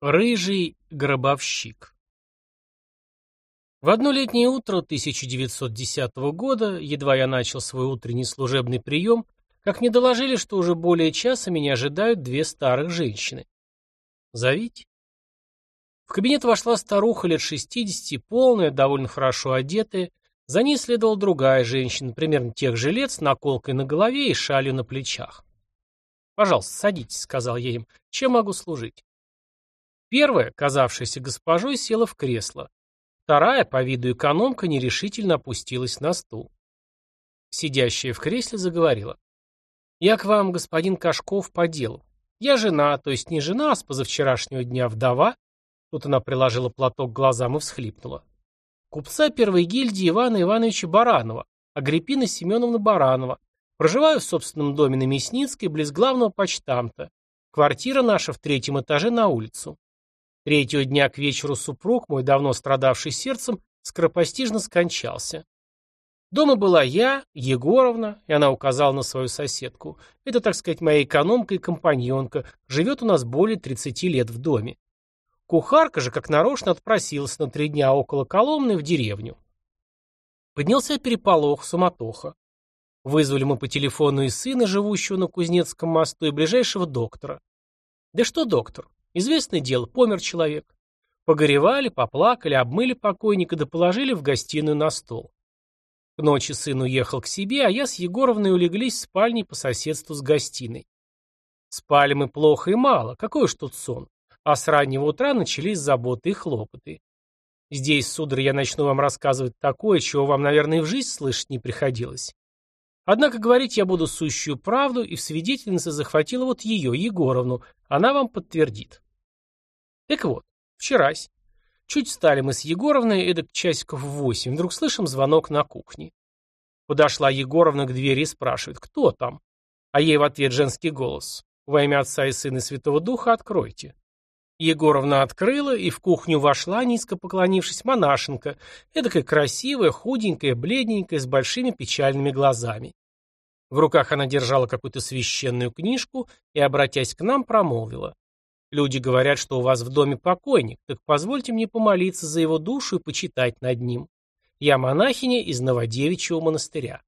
Рыжий гробовщик В одно летнее утро 1910 года, едва я начал свой утренний служебный прием, как мне доложили, что уже более часа меня ожидают две старых женщины. «Зовите». В кабинет вошла старуха лет 60, полная, довольно хорошо одетая. За ней следовала другая женщина, примерно тех же лет, с наколкой на голове и шалью на плечах. «Пожалуйста, садитесь», — сказал я им. «Чем могу служить?» Первая, казавшаяся госпожой, села в кресло. Вторая, по виду экономка, нерешительно опустилась на стул. Сидящая в кресле заговорила. «Я к вам, господин Кашков, по делу. Я жена, то есть не жена, а с позавчерашнего дня вдова». Тут она приложила платок к глазам и всхлипнула. «Купца первой гильдии Ивана Ивановича Баранова, Агриппина Семеновна Баранова. Проживаю в собственном доме на Мясницкой, близ главного почтамта. Квартира наша в третьем этаже на улицу. Третьего дня к вечеру супруг, мой давно страдавший сердцем, скоропостижно скончался. Дома была я, Егоровна, и она указала на свою соседку. Это, так сказать, моя экономка и компаньонка, живет у нас более 30 лет в доме. Кухарка же, как нарочно, отпросилась на три дня около Коломны в деревню. Поднялся переполох, суматоха. Вызвали мы по телефону и сына, живущего на Кузнецком мосту, и ближайшего доктора. Да что доктор? Известное дело, помер человек. Погоревали, поплакали, обмыли покойника да положили в гостиную на стол. К ночи сын уехал к себе, а я с Егоровной улеглись в спальне по соседству с гостиной. Спали мы плохо и мало, какой уж тут сон. А с раннего утра начались заботы и хлопоты. Здесь, сударь, я начну вам рассказывать такое, чего вам, наверное, в жизнь слышать не приходилось. Однако говорить я буду сущую правду, и в свидетельнице захватила вот ее, Егоровну. Она вам подтвердит. Так вот, вчерась. Чуть встали мы с Егоровной, эдак часиков в восемь. Вдруг слышим звонок на кухне. Подошла Егоровна к двери и спрашивает, кто там? А ей в ответ женский голос. Во имя Отца и Сына и Святого Духа откройте. Егоровна открыла, и в кухню вошла, низко поклонившись, монашенка, эдакая красивая, худенькая, бледненькая, с большими печальными глазами. В руках она держала какую-то священную книжку и, обратясь к нам, промолвила. «Люди говорят, что у вас в доме покойник, так позвольте мне помолиться за его душу и почитать над ним. Я монахиня из Новодевичьего монастыря».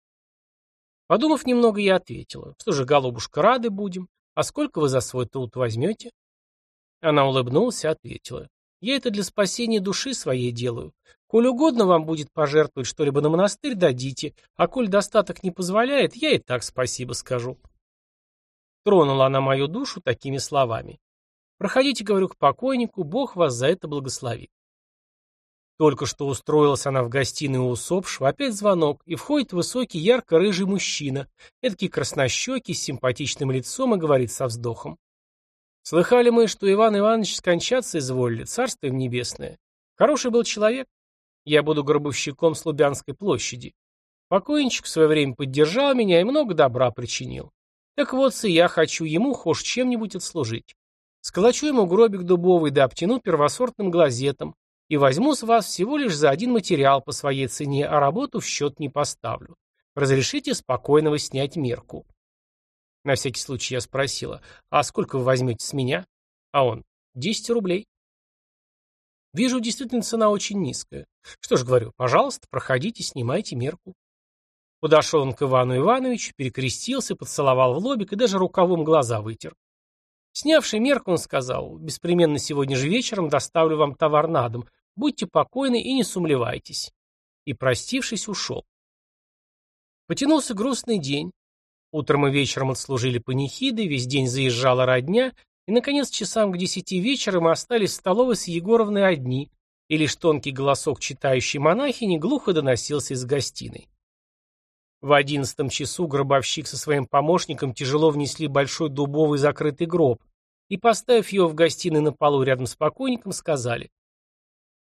Подумав немного, я ответила. «Что же, голубушка, рады будем. А сколько вы за свой труд возьмете?» Она улыбнулась и ответила. «Я это для спасения души своей делаю. Коль угодно вам будет пожертвовать что-либо на монастырь, дадите, а коль достаток не позволяет, я и так спасибо скажу. Тронула она мою душу такими словами. Проходите, говорю, к покойнику, Бог вас за это благословит. Только что устроилась она в гостиной у усопшего, опять звонок, и входит высокий, ярко-рыжий мужчина, эдакий краснощекий, с симпатичным лицом и говорит со вздохом. Слыхали мы, что Иван Иванович скончаться изволили, царство им небесное. Хороший был человек, я буду гробовщиком с Лубянской площади. Покойничек в свое время поддержал меня и много добра причинил. Так вот, и я хочу ему хошь чем-нибудь отслужить. Сколочу ему гробик дубовый да обтяну первосортным глазетом и возьму с вас всего лишь за один материал по своей цене, а работу в счет не поставлю. Разрешите спокойного снять мерку. На всякий случай я спросила, а сколько вы возьмете с меня? А он, 10 рублей. Вижу, действительно цена очень низкая. Что ж, говорю, пожалуйста, проходите, снимайте мерку. Подошел он к Ивану Ивановичу, перекрестился, поцеловал в лобик и даже рукавом глаза вытер. Снявший мерку, он сказал, беспременно сегодня же вечером доставлю вам товар на дом, будьте покойны и не сумлевайтесь. И, простившись, ушел. Потянулся грустный день. Утром и вечером отслужили панихиды, весь день заезжала родня, и, наконец, часам к десяти вечера мы остались в столовой с Егоровной одни, и лишь тонкий голосок читающей монахини глухо доносился из гостиной. В одиннадцатом часу гробовщик со своим помощником тяжело внесли большой дубовый закрытый гроб и, поставив его в гостиной на полу рядом с покойником, сказали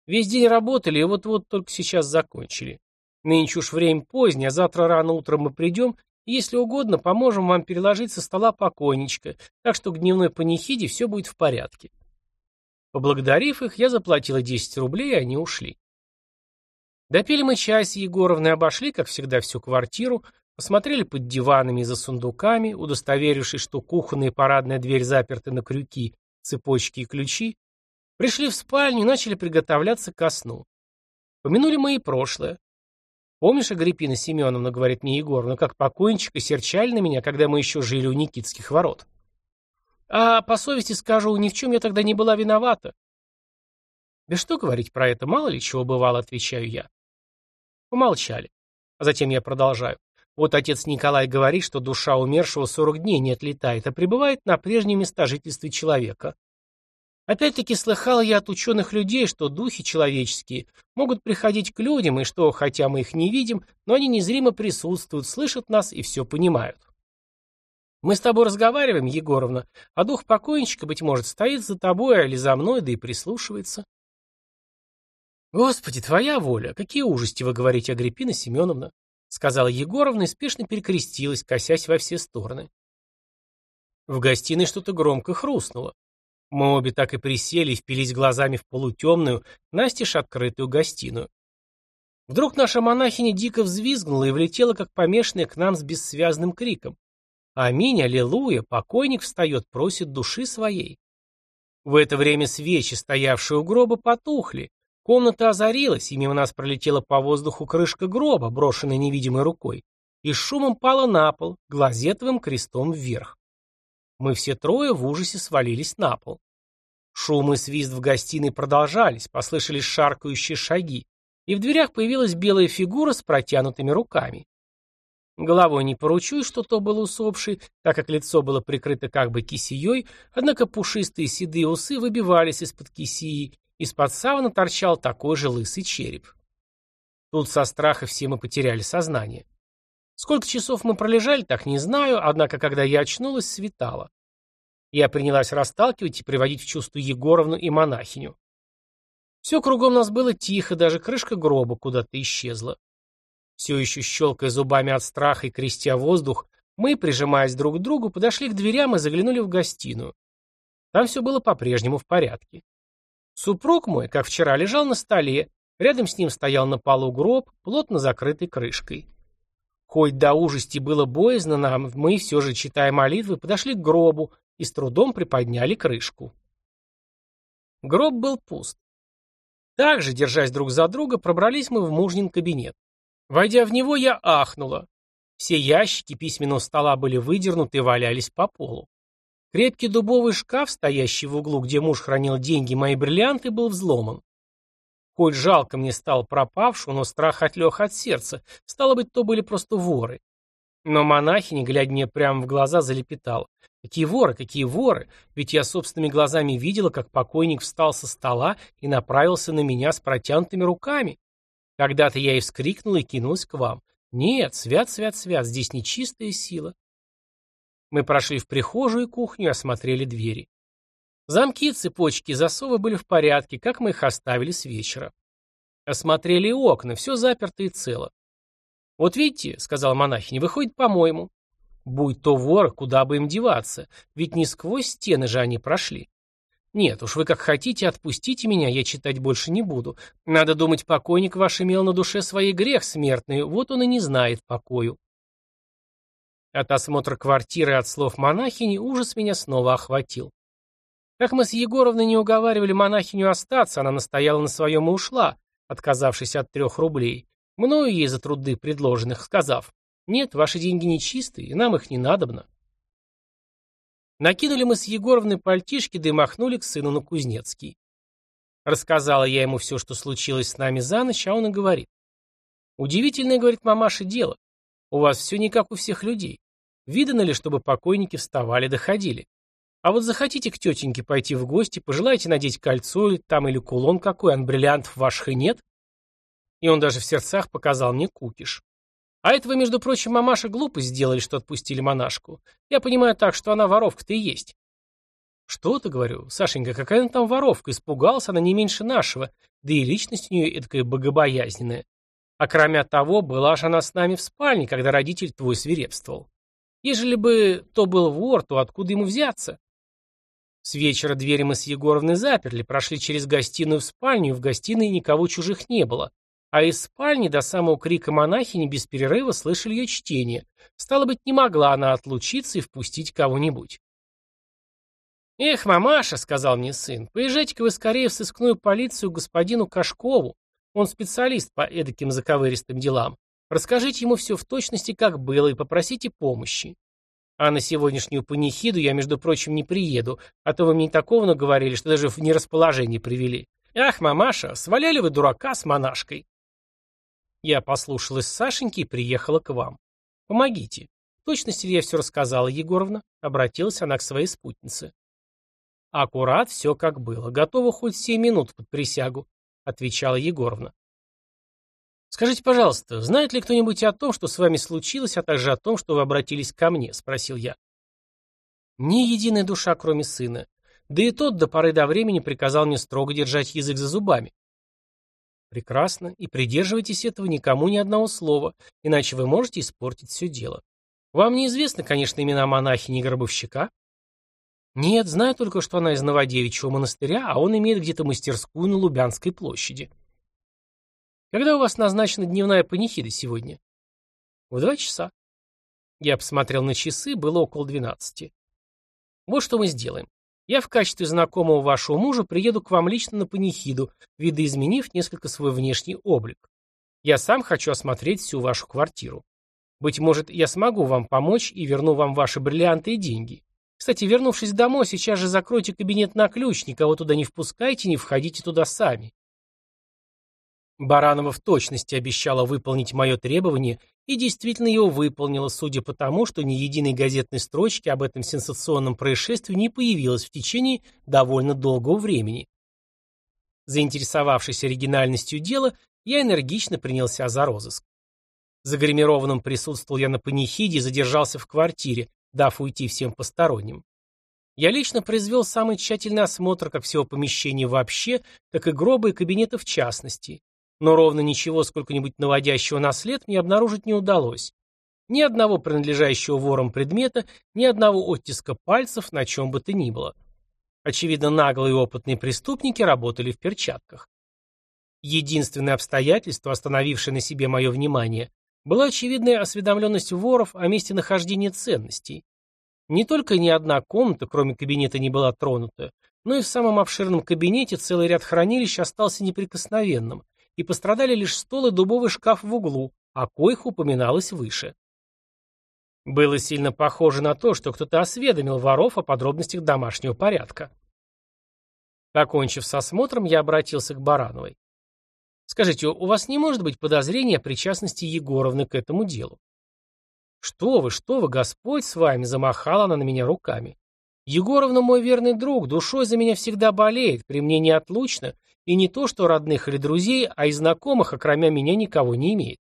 «Весь день работали и вот-вот только сейчас закончили. Нынче уж время позднее, а завтра рано утром мы придем если угодно, поможем вам переложить со стола покойничка, так что к дневной панихиде все будет в порядке. Поблагодарив их, я заплатила 10 рублей, и они ушли. Допили мы чай с Егоровной, обошли, как всегда, всю квартиру, посмотрели под диванами и за сундуками, удостоверившись, что кухонная и парадная дверь заперты на крюки, цепочки и ключи, Пришли в спальню и начали приготовляться ко сну. Помянули мы и прошлое. Помнишь, Агриппина Семеновна, говорит мне Егор, ну как покойничка серчали на меня, когда мы еще жили у Никитских ворот. А по совести скажу, ни в чем я тогда не была виновата. Да что говорить про это, мало ли чего бывало, отвечаю я. Помолчали. А затем я продолжаю. Вот отец Николай говорит, что душа умершего 40 дней не отлетает, а пребывает на прежнем местожительстве человека. Опять-таки слыхал я от ученых людей, что духи человеческие могут приходить к людям, и что, хотя мы их не видим, но они незримо присутствуют, слышат нас и все понимают. Мы с тобой разговариваем, Егоровна, а дух покойничка, быть может, стоит за тобой или за мной, да и прислушивается. Господи, твоя воля, какие ужасти вы говорите, Агриппина Семеновна, сказала Егоровна и спешно перекрестилась, косясь во все стороны. В гостиной что-то громко хрустнуло. Мы обе так и присели и впились глазами в полутемную, настежь открытую гостиную. Вдруг наша монахиня дико взвизгнула и влетела, как помешанная, к нам с бессвязным криком. «Аминь, аллилуйя! Покойник встает, просит души своей!» В это время свечи, стоявшие у гроба, потухли. Комната озарилась, и мимо нас пролетела по воздуху крышка гроба, брошенная невидимой рукой, и шумом пала на пол, глазетовым крестом вверх. Мы все трое в ужасе свалились на пол. Шум и свист в гостиной продолжались, послышались шаркающие шаги, и в дверях появилась белая фигура с протянутыми руками. Головой не поручусь, что то был усопший, так как лицо было прикрыто как бы кисеей, однако пушистые седые усы выбивались из-под кисеи, из-под савана торчал такой же лысый череп. Тут со страха все мы потеряли сознание. Сколько часов мы пролежали, так не знаю, однако, когда я очнулась, светало. Я принялась расталкивать и приводить в чувство Егоровну и монахиню. Все кругом нас было тихо, даже крышка гроба куда-то исчезла. Все еще щелкая зубами от страха и крестя воздух, мы, прижимаясь друг к другу, подошли к дверям и заглянули в гостиную. Там все было по-прежнему в порядке. Супруг мой, как вчера, лежал на столе, рядом с ним стоял на полу гроб, плотно закрытый крышкой. Хоть до ужасти было боязно нам, мы, все же, читая молитвы, подошли к гробу и с трудом приподняли крышку. Гроб был пуст. Также, держась друг за друга, пробрались мы в мужнин кабинет. Войдя в него, я ахнула. Все ящики письменного стола были выдернуты и валялись по полу. Крепкий дубовый шкаф, стоящий в углу, где муж хранил деньги, мои бриллианты, был взломан. Хоть жалко мне стал пропавшего, но страх отлег от сердца. Стало быть, то были просто воры. Но монахиня, глядя мне прямо в глаза, залепетала. Какие воры, какие воры? Ведь я собственными глазами видела, как покойник встал со стола и направился на меня с протянутыми руками. Когда-то я и вскрикнула и кинулась к вам. Нет, свят, свят, свят, здесь нечистая сила. Мы прошли в прихожую и кухню осмотрели двери. Замки, цепочки, засовы были в порядке, как мы их оставили с вечера. Осмотрели окна, все заперто и цело. «Вот видите», — сказал монахиня, — «выходит, по-моему». «Будь то вор, куда бы им деваться, ведь не сквозь стены же они прошли». «Нет, уж вы как хотите, отпустите меня, я читать больше не буду. Надо думать, покойник ваш имел на душе свои грех смертный, вот он и не знает покою». От осмотра квартиры от слов монахини ужас меня снова охватил. Как мы с Егоровной не уговаривали монахиню остаться, она настояла на своем и ушла, отказавшись от трех рублей, мною ей за труды предложенных, сказав, «Нет, ваши деньги нечистые, и нам их не надобно». Накинули мы с Егоровной пальтишки, да и махнули к сыну на Кузнецкий. Рассказала я ему все, что случилось с нами за ночь, а он и говорит. «Удивительное, — говорит мамаша, — дело. У вас все не как у всех людей. Видано ли, чтобы покойники вставали доходили? А вот захотите к тетеньке пойти в гости, пожелаете надеть кольцо там или кулон какой, а бриллиантов ваших и нет? И он даже в сердцах показал мне кукиш. А это вы, между прочим, мамаша глупость сделали, что отпустили монашку. Я понимаю так, что она воровка-то и есть. Что ты, говорю, Сашенька, какая она там воровка? Испугалась она не меньше нашего, да и личность у нее такая богобоязненная. А кроме того, была же она с нами в спальне, когда родитель твой свирепствовал. Ежели бы то был вор, то откуда ему взяться? С вечера двери мы с Егоровной заперли, прошли через гостиную в спальню, в гостиной никого чужих не было. А из спальни до самого крика монахини без перерыва слышали ее чтение. Стало быть, не могла она отлучиться и впустить кого-нибудь. «Эх, мамаша», — сказал мне сын, — «поезжайте-ка вы скорее в сыскную полицию господину Кашкову. Он специалист по эдаким заковыристым делам. Расскажите ему все в точности, как было, и попросите помощи. А на сегодняшнюю панихиду я, между прочим, не приеду, а то вы мне такого наговорили, что даже в нерасположение привели. Ах, мамаша, сваляли вы дурака с монашкой. Я послушалась Сашеньки и приехала к вам. Помогите. В точности ли я все рассказала, Егоровна? Обратилась она к своей спутнице. Аккурат все как было. Готова хоть семь минут под присягу, отвечала Егоровна. «Скажите, пожалуйста, знает ли кто-нибудь о том, что с вами случилось, а также о том, что вы обратились ко мне?» – спросил я. «Ни единая душа, кроме сына. Да и тот до поры до времени приказал мне строго держать язык за зубами». «Прекрасно. И придерживайтесь этого никому ни одного слова, иначе вы можете испортить все дело. Вам неизвестны, конечно, имена монахини и гробовщика?» «Нет, знаю только, что она из Новодевичьего монастыря, а он имеет где-то мастерскую на Лубянской площади». Когда у вас назначена дневная панихида сегодня? В два часа. Я посмотрел на часы, было около двенадцати. Вот что мы сделаем. Я в качестве знакомого вашего мужа приеду к вам лично на панихиду, видоизменив несколько свой внешний облик. Я сам хочу осмотреть всю вашу квартиру. Быть может, я смогу вам помочь и верну вам ваши бриллианты и деньги. Кстати, вернувшись домой, сейчас же закройте кабинет на ключ, никого туда не впускайте, не входите туда сами. Баранова в точности обещала выполнить мое требование и действительно его выполнила, судя по тому, что ни единой газетной строчки об этом сенсационном происшествии не появилось в течение довольно долгого времени. Заинтересовавшись оригинальностью дела, я энергично принялся за розыск. Загримированным присутствовал я на панихиде и задержался в квартире, дав уйти всем посторонним. Я лично произвел самый тщательный осмотр как всего помещения вообще, так и гроба и кабинета в частности. Но ровно ничего сколько-нибудь наводящего на след мне обнаружить не удалось. Ни одного принадлежащего ворам предмета, ни одного оттиска пальцев на чем бы то ни было. Очевидно, наглые и опытные преступники работали в перчатках. Единственное обстоятельство, остановившее на себе мое внимание, была очевидная осведомленность воров о месте нахождения ценностей. Не только ни одна комната, кроме кабинета, не была тронута, но и в самом обширном кабинете целый ряд хранилищ остался неприкосновенным, и пострадали лишь стол и дубовый шкаф в углу, о коих упоминалось выше. Было сильно похоже на то, что кто-то осведомил воров о подробностях домашнего порядка. Покончив с осмотром, я обратился к Барановой. «Скажите, у вас не может быть подозрения о причастности Егоровны к этому делу?» «Что вы, что вы, Господь с вами!» — замахала она на меня руками. «Егоровна мой верный друг, душой за меня всегда болеет, при мне неотлучно, и не то, что родных или друзей, а и знакомых, окромя меня, никого не имеет.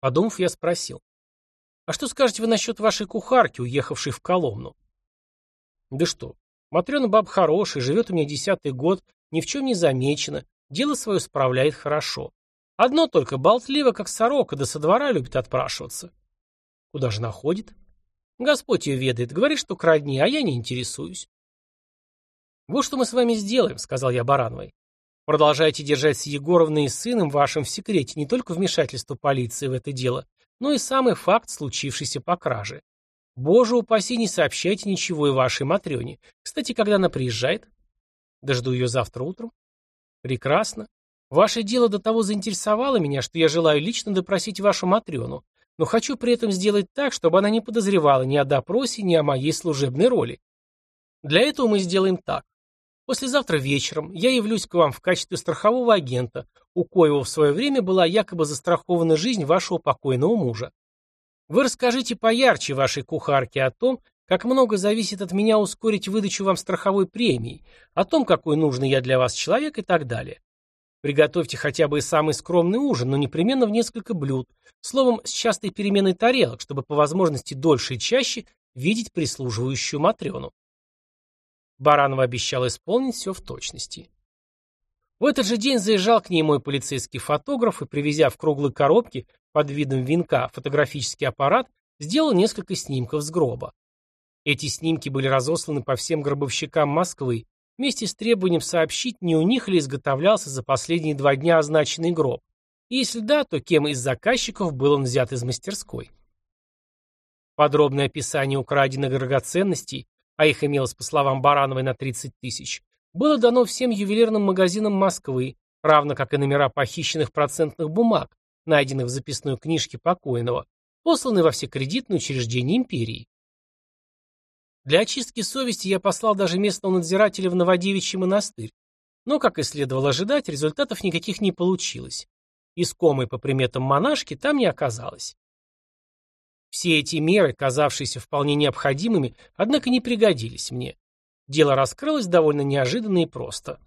Подумав, я спросил. «А что скажете вы насчет вашей кухарки, уехавшей в Коломну?» «Да что, Матрена баб хорошая, живет у меня десятый год, ни в чем не замечена, дело свое справляет хорошо. Одно только, болтлива, как сорока, да со двора любит отпрашиваться». «Куда же находит?» «Господь ее ведает, говорит, что крадни, а я не интересуюсь. «Вот что мы с вами сделаем», — сказал я Барановой. «Продолжайте держать с Егоровной и сыном вашим в секрете не только вмешательство полиции в это дело, но и самый факт случившейся по краже. Боже упаси, не сообщайте ничего и вашей Матрёне. Кстати, когда она приезжает? Дожду ее завтра утром. Прекрасно. Ваше дело до того заинтересовало меня, что я желаю лично допросить вашу Матрёну, но хочу при этом сделать так, чтобы она не подозревала ни о допросе, ни о моей служебной роли. Для этого мы сделаем так. Послезавтра вечером я явлюсь к вам в качестве страхового агента, у коего в свое время была якобы застрахована жизнь вашего покойного мужа. Вы расскажите поярче вашей кухарке о том, как много зависит от меня ускорить выдачу вам страховой премии, о том, какой нужный я для вас человек и так далее. Приготовьте хотя бы и самый скромный ужин, но непременно в несколько блюд, словом, с частой переменой тарелок, чтобы по возможности дольше и чаще видеть прислуживающую Матрёну. Баранова обещал исполнить все в точности. В этот же день заезжал к ней мой полицейский фотограф и, привезя в круглой коробке под видом венка фотографический аппарат, сделал несколько снимков с гроба. Эти снимки были разосланы по всем гробовщикам Москвы вместе с требованием сообщить, не у них ли изготовлялся за последние два дня означенный гроб, и если да, то кем из заказчиков был он взят из мастерской. Подробное описание украденных драгоценностей а их имелось, по словам Барановой, на 30 тысяч, было дано всем ювелирным магазинам Москвы, равно как и номера похищенных процентных бумаг, найденных в записной книжке покойного, посланные во все кредитные учреждения империи. Для очистки совести я послал даже местного надзирателя в Новодевичий монастырь, но, как и следовало ожидать, результатов никаких не получилось. Искомой по приметам монашки там не оказалось. Все эти меры, казавшиеся вполне необходимыми, однако не пригодились мне. Дело раскрылось довольно неожиданно и просто.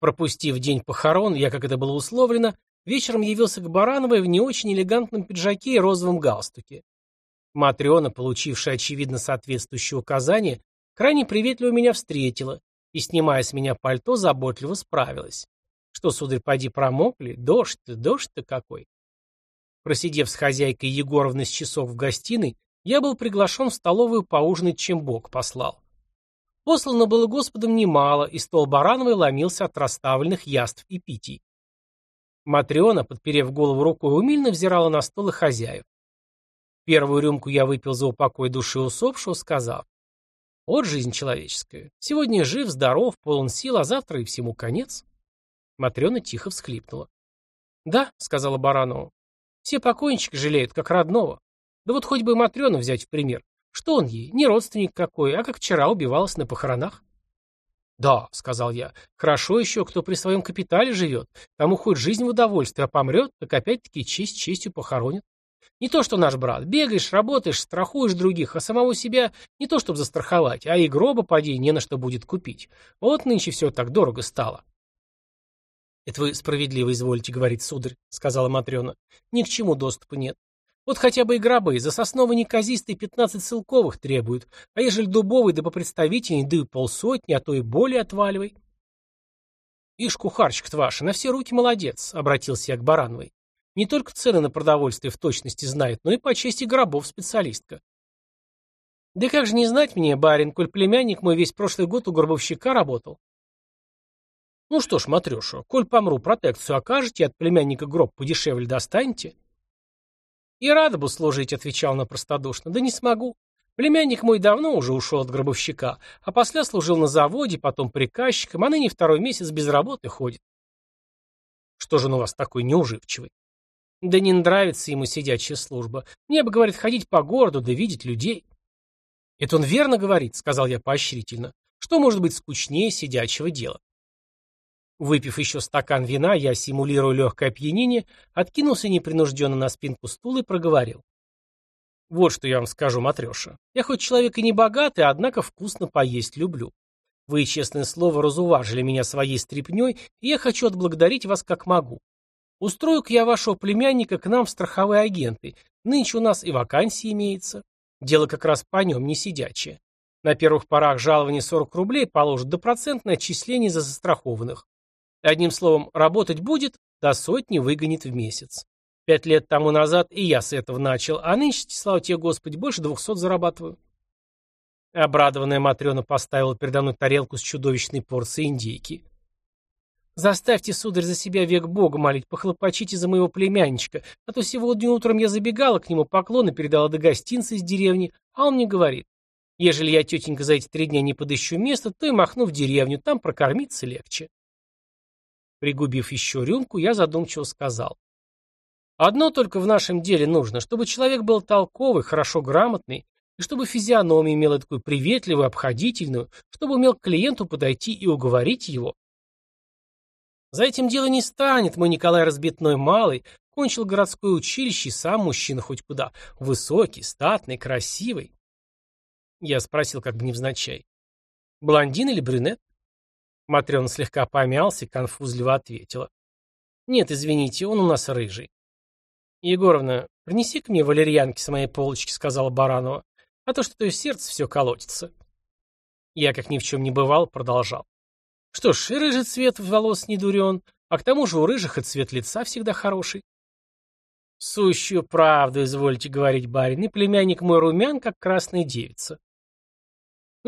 Пропустив день похорон, я, как это было условлено, вечером явился к Барановой в не очень элегантном пиджаке и розовом галстуке. Матрена, получившая, очевидно, соответствующее указание, крайне приветливо меня встретила и, снимая с меня пальто, заботливо справилась. Что, сударь, поди промокли? Дождь-то, дождь-то какой. Просидев с хозяйкой Егоровны с часов в гостиной, я был приглашен в столовую поужинать, чем Бог послал. Послано было Господом немало, и стол Барановой ломился от расставленных яств и питий. Матрена, подперев голову рукой, умильно взирала на стол и хозяев. Первую рюмку я выпил за упокой души усопшего, сказав, «Вот жизнь человеческая. Сегодня жив, здоров, полон сил, а завтра и всему конец». Матрена тихо всхлипнула. «Да», — сказала Баранова, — «все покойнички жалеют, как родного. Да вот хоть бы Матрёну взять в пример. Что он ей? Не родственник какой, а как вчера убивалась на похоронах. «Да», — сказал я, — «хорошо еще, кто при своем капитале живет. Тому хоть жизнь в удовольствие, а помрет, так опять-таки честь честью похоронит. Не то, что наш брат. Бегаешь, работаешь, страхуешь других, а самого себя не то, чтобы застраховать, а и гроба, поди, не на что будет купить. Вот нынче все так дорого стало». «Это вы справедливо изволите говорить, сударь», — сказала Матрена. «Ни к чему доступа нет. Вот хотя бы и за сосновый неказистый пятнадцать ссылковых требуют, а ежели дубовый да попредставительней, да и полсотни, а то и более отваливай. Ишь, кухарчик-то ваша, на все руки молодец, обратился я к Барановой. Не только цены на продовольствие в точности знает, но и по чести гробов специалистка. Да как же не знать мне, барин, коль племянник мой весь прошлый год у гробовщика работал. Ну что ж, Матрёша, коль помру, протекцию окажете, от племянника гроб подешевле достанете? «И рада бы служить», — отвечал на простодушно. «Да не смогу. Племянник мой давно уже ушел от гробовщика, а после служил на заводе, потом приказчиком, а ныне второй месяц без работы ходит». «Что же он у вас такой неуживчивый?» «Да не нравится ему сидячая служба. Мне бы, говорит, ходить по городу да видеть людей». «Это он верно говорит», — сказал я поощрительно. «Что может быть скучнее сидячего дела?» Выпив еще стакан вина, я, симулируя легкое опьянение, откинулся непринужденно на спинку стула и проговорил. Вот что я вам скажу, матреша. Я хоть человек и не богатый, однако вкусно поесть люблю. Вы, честное слово, разуважили меня своей стряпней, и я хочу отблагодарить вас как могу. Устрою-ка я вашего племянника к нам в страховые агенты. Нынче у нас и вакансии имеется. Дело как раз по нем, не сидячее. На первых порах жалование 40 рублей положат до процентное отчисление за застрахованных. Одним словом, работать будет, до сотни выгонит в месяц. Пять лет тому назад и я с этого начал, а нынче, слава тебе, Господи, больше двухсот зарабатываю. Обрадованная Матрена поставила передо мной тарелку с чудовищной порцией индейки. «Заставьте, сударь, за себя век Бога молить, похлопочите за моего племянничка, а то сегодня утром я забегала к нему, поклоны передала до гостинца из деревни, а он мне говорит, ежели я, тетенька, за эти три дня не подыщу место, то и махну в деревню, там прокормиться легче». Пригубив еще рюмку, я задумчиво сказал. Одно только в нашем деле нужно, чтобы человек был толковый, хорошо грамотный, и чтобы физиономия имела такую приветливую, обходительную, чтобы умел к клиенту подойти и уговорить его. За этим дело не станет, мой Николай Разбитной Малый, кончил городское училище сам мужчина хоть куда, высокий, статный, красивый. Я спросил как бы невзначай. Блондин или брюнет? Матрена слегка помялся и конфузливо ответила. «Нет, извините, он у нас рыжий». «Егоровна, принеси к мне валерьянки с моей полочки», — сказала Баранова, «а то что-то в сердце все колотится». Я, как ни в чем не бывал, продолжал. «Что ж, и рыжий цвет волос не дурен, а к тому же у рыжих и цвет лица всегда хороший». «Сущую правду, извольте говорить, барин, и племянник мой румян, как красная девица».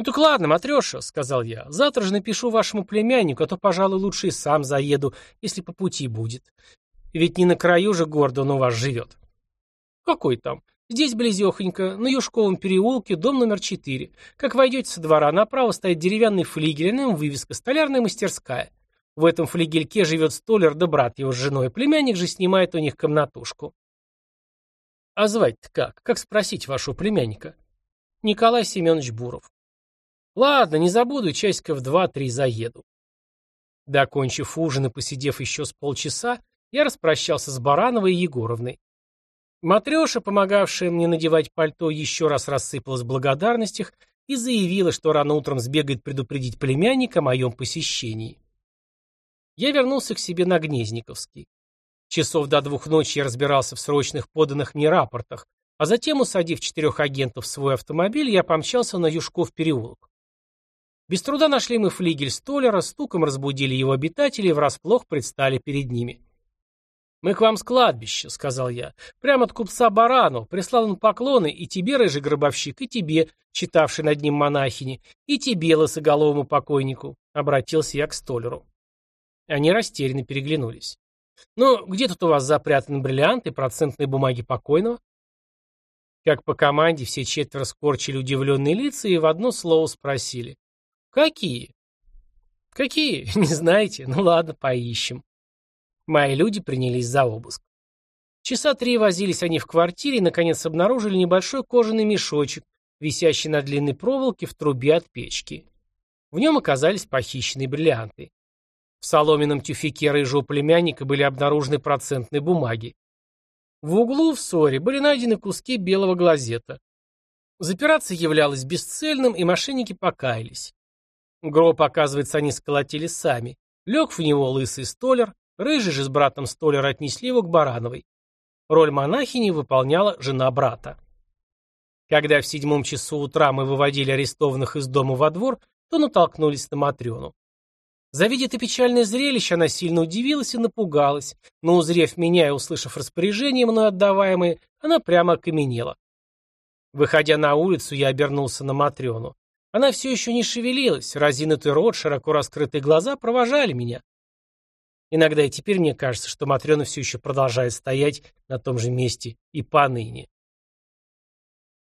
«Ну так ладно, Матреша», — сказал я, — «завтра же напишу вашему племяннику, а то, пожалуй, лучше и сам заеду, если по пути будет. Ведь не на краю же города он у вас живет». «Какой там? Здесь близехонько, на Юшковом переулке, дом номер четыре. Как войдете со двора, направо стоит деревянный флигель, на нем вывеска «Столярная мастерская». В этом флигельке живет столяр да брат его с женой, племянник же снимает у них комнатушку. А звать-то как? Как спросить вашего племянника? Николай Семенович Буров. Ладно, не забуду, часиков два-три заеду. Докончив ужин и посидев еще с полчаса, я распрощался с Барановой и Егоровной. Матреша, помогавшая мне надевать пальто, еще раз рассыпалась в благодарностях и заявила, что рано утром сбегает предупредить племянника о моем посещении. Я вернулся к себе на Гнезниковский. Часов до двух ночи я разбирался в срочных поданных мне рапортах, а затем, усадив четырех агентов в свой автомобиль, я помчался на Юшков переулок. Без труда нашли мы флигель Столера, стуком разбудили его обитателей и врасплох предстали перед ними. «Мы к вам с кладбища», — сказал я. «Прямо от купца Баранова. Прислал он поклоны и тебе, рыжий гробовщик, и тебе, читавший над ним монахини, и тебе, лысоголовому покойнику», — обратился я к столеру. Они растерянно переглянулись. «Ну, где тут у вас запрятаны бриллианты процентные бумаги покойного?» Как по команде, все четверо скорчили удивленные лица и в одно слово спросили. «Какие?» «Какие? Не знаете? Ну ладно, поищем». Мои люди принялись за обыск. Часа три возились они в квартире и, наконец, обнаружили небольшой кожаный мешочек, висящий на длинной проволоке в трубе от печки. В нем оказались похищенные бриллианты. В соломенном тюфике рыжего племянника были обнаружены процентные бумаги. В углу в ссоре были найдены куски белого глазета. Запираться являлось бесцельным, и мошенники покаялись. Гроб, оказывается, они сколотили сами. Лег в него лысый столер, Рыжий же с братом Столера отнесли его к Барановой. Роль монахини выполняла жена брата. Когда в седьмом часу утра мы выводили арестованных из дома во двор, то натолкнулись на Матрёну. Завидя это печальное зрелище, она сильно удивилась и напугалась, но, узрев меня и услышав распоряжение мной отдаваемые, она прямо окаменела. Выходя на улицу, я обернулся на Матрёну. Она все еще не шевелилась, разинутый рот, широко раскрытые глаза провожали меня. Иногда и теперь мне кажется, что Матрена все еще продолжает стоять на том же месте и поныне.